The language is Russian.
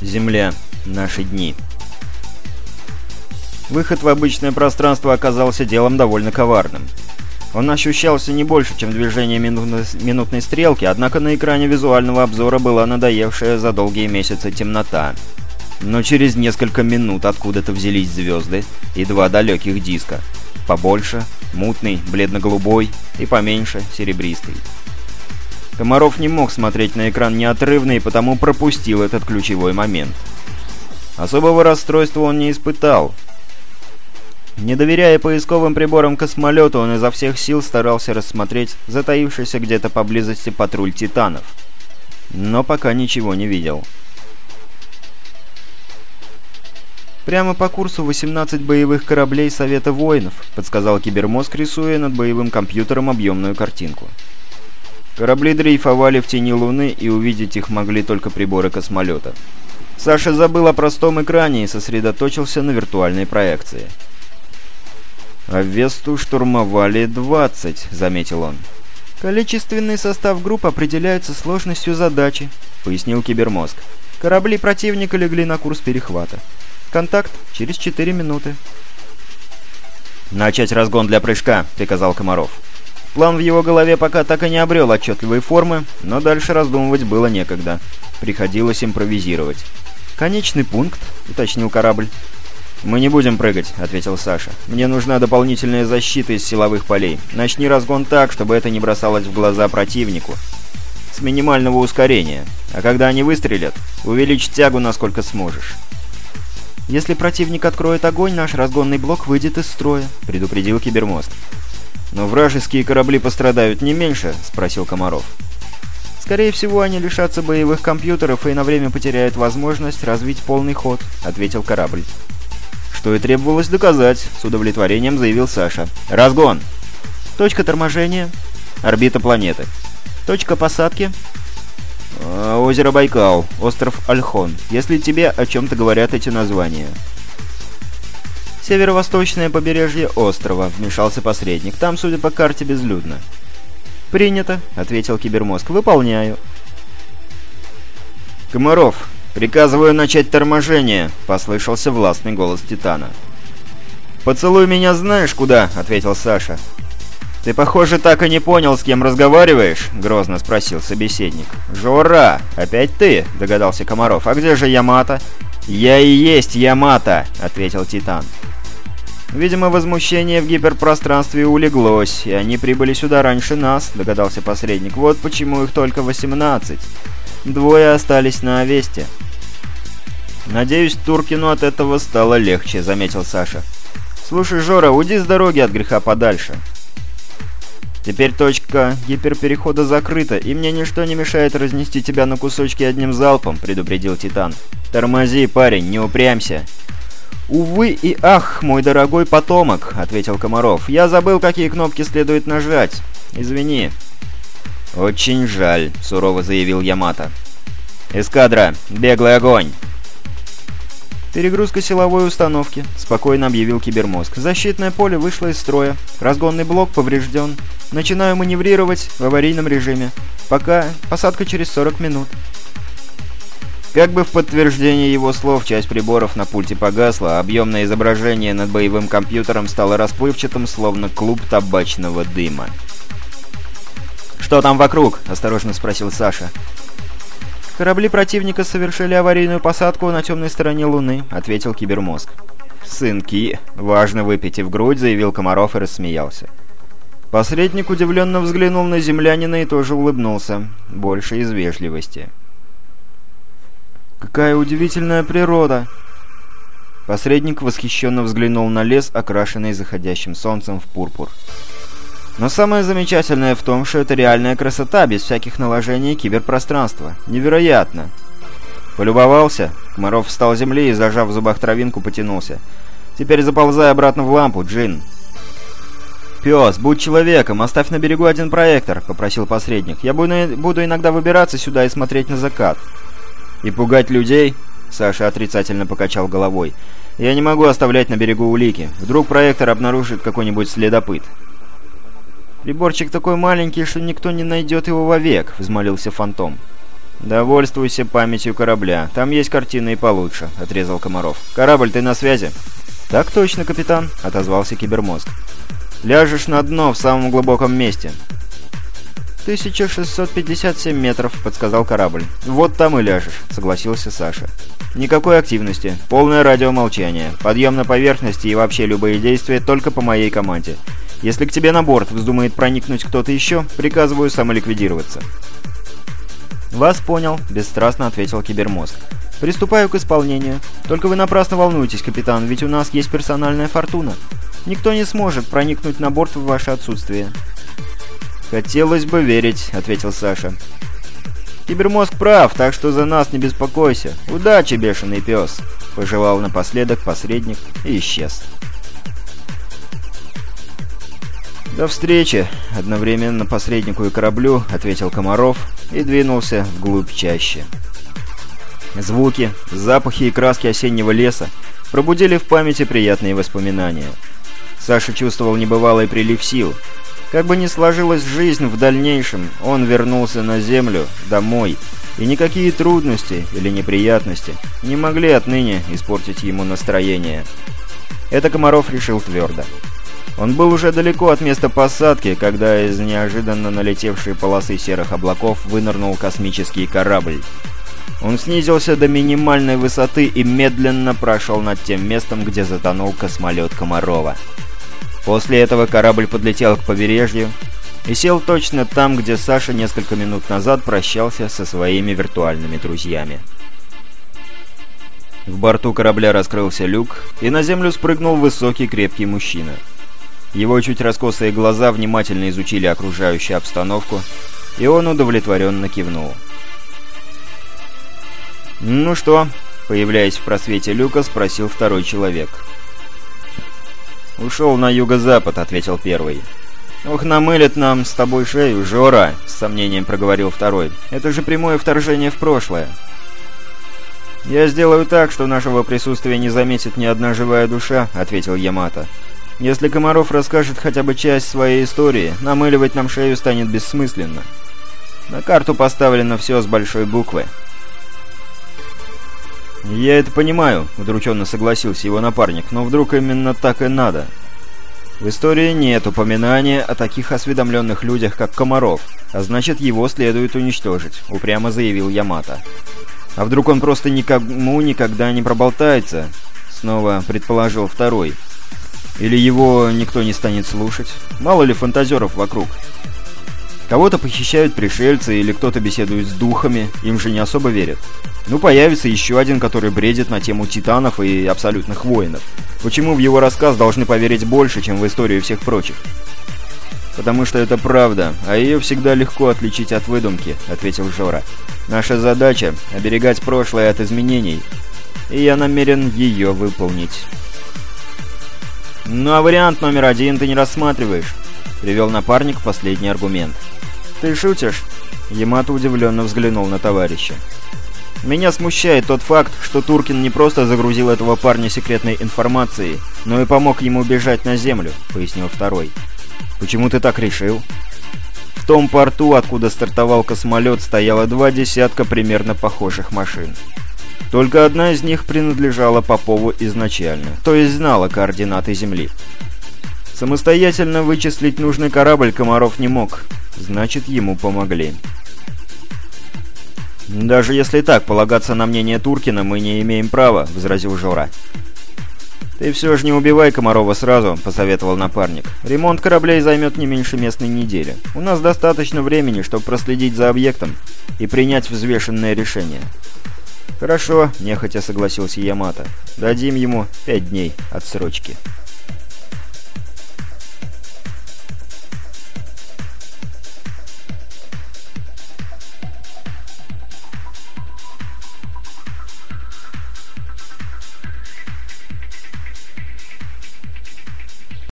Земля. Наши дни. Выход в обычное пространство оказался делом довольно коварным. Он ощущался не больше, чем движение минутной, стрелки, однако на экране визуального обзора была надоевшая за долгие месяцы темнота. Но через несколько минут откуда-то взялись звезды и два далеких диска. Побольше, мутный, бледно-голубой и поменьше, серебристый. Комаров не мог смотреть на экран неотрывно и потому пропустил этот ключевой момент. Особого расстройства он не испытал. Не доверяя поисковым приборам космолета, он изо всех сил старался рассмотреть затаившийся где-то поблизости патруль «Титанов». Но пока ничего не видел. «Прямо по курсу 18 боевых кораблей Совета Воинов», — подсказал кибермозг, рисуя над боевым компьютером объемную картинку. Корабли дрейфовали в тени Луны, и увидеть их могли только приборы космолета. Саша забыл о простом экране и сосредоточился на виртуальной проекции. «А Весту штурмовали 20», — заметил он. «Количественный состав групп определяется сложностью задачи», — пояснил кибермозг. «Корабли противника легли на курс перехвата. Контакт через 4 минуты». «Начать разгон для прыжка», — приказал Комаров. План в его голове пока так и не обрел отчетливой формы, но дальше раздумывать было некогда. Приходилось импровизировать. «Конечный пункт», — уточнил корабль. «Мы не будем прыгать», — ответил Саша. «Мне нужна дополнительная защита из силовых полей. Начни разгон так, чтобы это не бросалось в глаза противнику. С минимального ускорения. А когда они выстрелят, увеличь тягу насколько сможешь». «Если противник откроет огонь, наш разгонный блок выйдет из строя», — предупредил Кибермозг. «Но вражеские корабли пострадают не меньше?» — спросил Комаров. «Скорее всего, они лишатся боевых компьютеров и на время потеряют возможность развить полный ход», — ответил корабль. «Что и требовалось доказать», — с удовлетворением заявил Саша. «Разгон!» «Точка торможения?» «Орбита планеты». «Точка посадки?» «А, «Озеро Байкал, остров Альхон, если тебе о чем-то говорят эти названия». «Северо-восточное побережье острова», — вмешался посредник. «Там, судя по карте, безлюдно». «Принято», — ответил кибермозг. «Выполняю». «Комаров, приказываю начать торможение», — послышался властный голос Титана. «Поцелуй меня знаешь куда?» — ответил Саша. «Ты, похоже, так и не понял, с кем разговариваешь?» — грозно спросил собеседник. «Жора! Опять ты?» — догадался Комаров. «А где же Ямато?» «Я и есть Ямато!» — ответил Титан. «Видимо, возмущение в гиперпространстве улеглось, и они прибыли сюда раньше нас», — догадался посредник. «Вот почему их только 18. Двое остались на Овесте». «Надеюсь, Туркину от этого стало легче», — заметил Саша. «Слушай, Жора, уйди с дороги от греха подальше». «Теперь точка гиперперехода закрыта, и мне ничто не мешает разнести тебя на кусочки одним залпом», — предупредил Титан. «Тормози, парень, не упрямься». «Увы и ах, мой дорогой потомок», — ответил Комаров. «Я забыл, какие кнопки следует нажать. Извини». «Очень жаль», — сурово заявил Ямато. «Эскадра, беглый огонь!» «Перегрузка силовой установки», — спокойно объявил кибермозг. «Защитное поле вышло из строя. Разгонный блок поврежден. Начинаю маневрировать в аварийном режиме. Пока посадка через 40 минут». Как бы в подтверждение его слов, часть приборов на пульте погасла, а объемное изображение над боевым компьютером стало расплывчатым, словно клуб табачного дыма. «Что там вокруг?» – осторожно спросил Саша. «Корабли противника совершили аварийную посадку на темной стороне Луны», — ответил кибермозг. «Сынки!» — важно в грудь, заявил Комаров и рассмеялся. Посредник удивленно взглянул на землянина и тоже улыбнулся, больше из вежливости. Какая удивительная природа!» Посредник восхищенно взглянул на лес, окрашенный заходящим солнцем в пурпур. Но самое замечательное в том, что это реальная красота, без всяких наложений киберпространства. Невероятно! Полюбовался? Комаров встал с земли и, зажав в зубах травинку, потянулся. «Теперь заползай обратно в лампу, Джин!» «Пес, будь человеком, оставь на берегу один проектор», — попросил посредник. «Я буду иногда выбираться сюда и смотреть на закат». «И пугать людей?» Саша отрицательно покачал головой. «Я не могу оставлять на берегу улики. Вдруг проектор обнаружит какой-нибудь следопыт». «Приборчик такой маленький, что никто не найдет его вовек», — взмолился Фантом. «Довольствуйся памятью корабля. Там есть картины и получше», — отрезал Комаров. «Корабль, ты на связи?» «Так точно, капитан», — отозвался кибермозг. «Ляжешь на дно в самом глубоком месте». «1657 метров», — подсказал корабль. «Вот там и ляжешь», — согласился Саша. «Никакой активности. Полное радиомолчание. Подъем на поверхности и вообще любые действия только по моей команде. Если к тебе на борт вздумает проникнуть кто-то еще, приказываю самоликвидироваться». «Вас понял», — бесстрастно ответил кибермозг. «Приступаю к исполнению. Только вы напрасно волнуетесь, капитан, ведь у нас есть персональная фортуна. Никто не сможет проникнуть на борт в ваше отсутствие». «Хотелось бы верить», — ответил Саша. «Кибермозг прав, так что за нас не беспокойся. Удачи, бешеный пес!» — пожелал напоследок посредник и исчез. «До встречи!» — одновременно посреднику и кораблю ответил Комаров и двинулся вглубь чаще. Звуки, запахи и краски осеннего леса пробудили в памяти приятные воспоминания. Саша чувствовал небывалый прилив сил. Как бы ни сложилась жизнь в дальнейшем, он вернулся на землю, домой, и никакие трудности или неприятности не могли отныне испортить ему настроение. Это Комаров решил твердо. Он был уже далеко от места посадки, когда из неожиданно налетевшей полосы серых облаков вынырнул космический корабль. Он снизился до минимальной высоты и медленно прошел над тем местом, где затонул космолет Комарова. После этого корабль подлетел к побережью и сел точно там, где Саша несколько минут назад прощался со своими виртуальными друзьями. В борту корабля раскрылся люк, и на землю спрыгнул высокий крепкий мужчина – его чуть раскосые глаза внимательно изучили окружающую обстановку, и он удовлетворенно кивнул. «Ну что?» — появляясь в просвете люка, спросил второй человек. «Ушел на юго-запад», — ответил первый. «Ох, намылит нам с тобой шею, Жора!» — с сомнением проговорил второй. «Это же прямое вторжение в прошлое!» «Я сделаю так, что нашего присутствия не заметит ни одна живая душа», — ответил Ямато. Если Комаров расскажет хотя бы часть своей истории, намыливать нам шею станет бессмысленно. На карту поставлено все с большой буквы. «Я это понимаю», — удрученно согласился его напарник, «но вдруг именно так и надо?» В истории нет упоминания о таких осведомленных людях, как Комаров, а значит, его следует уничтожить», — упрямо заявил Ямато. «А вдруг он просто никому никогда не проболтается?» — снова предположил второй. Или его никто не станет слушать? Мало ли фантазеров вокруг. Кого-то похищают пришельцы или кто-то беседует с духами, им же не особо верят. Ну, появится еще один, который бредит на тему титанов и абсолютных воинов. Почему в его рассказ должны поверить больше, чем в историю всех прочих? «Потому что это правда, а ее всегда легко отличить от выдумки», — ответил Жора. «Наша задача — оберегать прошлое от изменений, и я намерен ее выполнить». «Ну а вариант номер один ты не рассматриваешь», — привел напарник последний аргумент. «Ты шутишь?» Ямато удивленно взглянул на товарища. «Меня смущает тот факт, что Туркин не просто загрузил этого парня секретной информацией, но и помог ему бежать на землю», — пояснил второй. «Почему ты так решил?» В том порту, откуда стартовал космолет, стояло два десятка примерно похожих машин. Только одна из них принадлежала Попову изначально, то есть знала координаты Земли. Самостоятельно вычислить нужный корабль Комаров не мог, значит, ему помогли. «Даже если так, полагаться на мнение Туркина мы не имеем права», — возразил Жора. «Ты все же не убивай Комарова сразу», — посоветовал напарник. «Ремонт кораблей займет не меньше местной недели. У нас достаточно времени, чтобы проследить за объектом и принять взвешенное решение». «Хорошо», — нехотя согласился Ямато. «Дадим ему пять дней отсрочки».